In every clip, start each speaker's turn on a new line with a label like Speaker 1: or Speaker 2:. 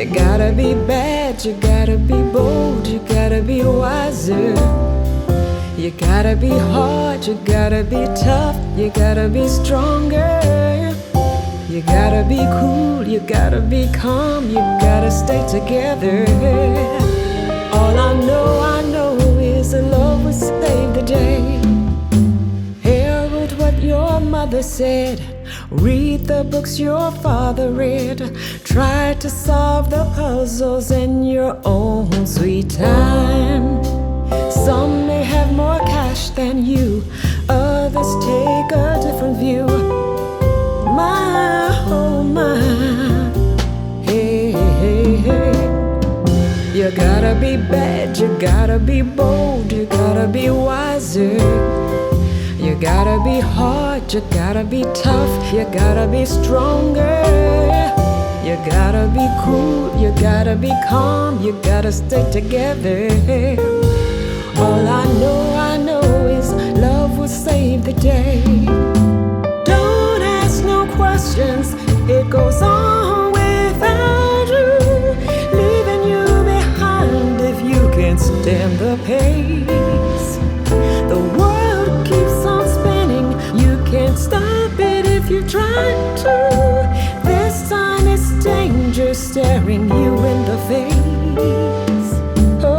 Speaker 1: you gotta be bad. You gotta be bold. You gotta be wiser. You gotta be hard, you gotta be tough, you gotta be stronger. You gotta be cool, you gotta be calm, you gotta stay together. All I know, I know is that love will save the day. Hear what your mother said. Read the books your father read. Try to solve the puzzles in your own sweet time. Some may have more cash than you, others take a different view. My, oh my, hey, hey, hey. You gotta be bad, you gotta be bold, you gotta be wiser. You gotta be hard, you gotta be tough, you gotta be stronger. You gotta be cool, you gotta be calm, you gotta stay together. All I know, I know is love will save the day. Don't ask no questions, it goes on without you, leaving you behind if you can't stand the pace. Try to. This time it's danger staring you in the face. Oh.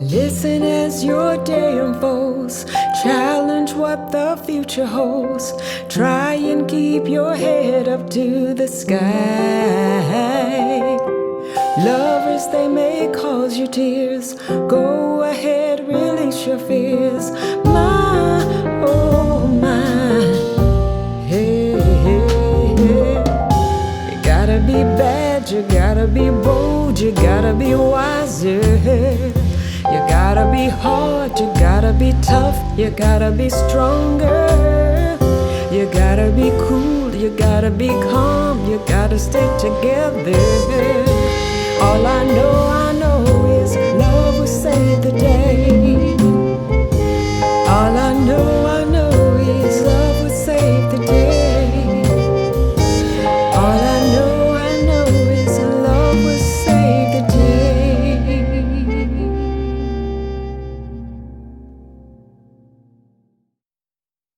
Speaker 1: Listen as your day unfolds. Challenge what the future holds. Try and keep your head up to the sky. Lovers, they may cause you tears. Go ahead, your fears. My, oh my. Hey, hey, hey. You gotta be bad, you gotta be bold, you gotta be wiser. You gotta be hard, you gotta be tough, you gotta be stronger. You gotta be cool, you gotta be calm, you gotta stay together.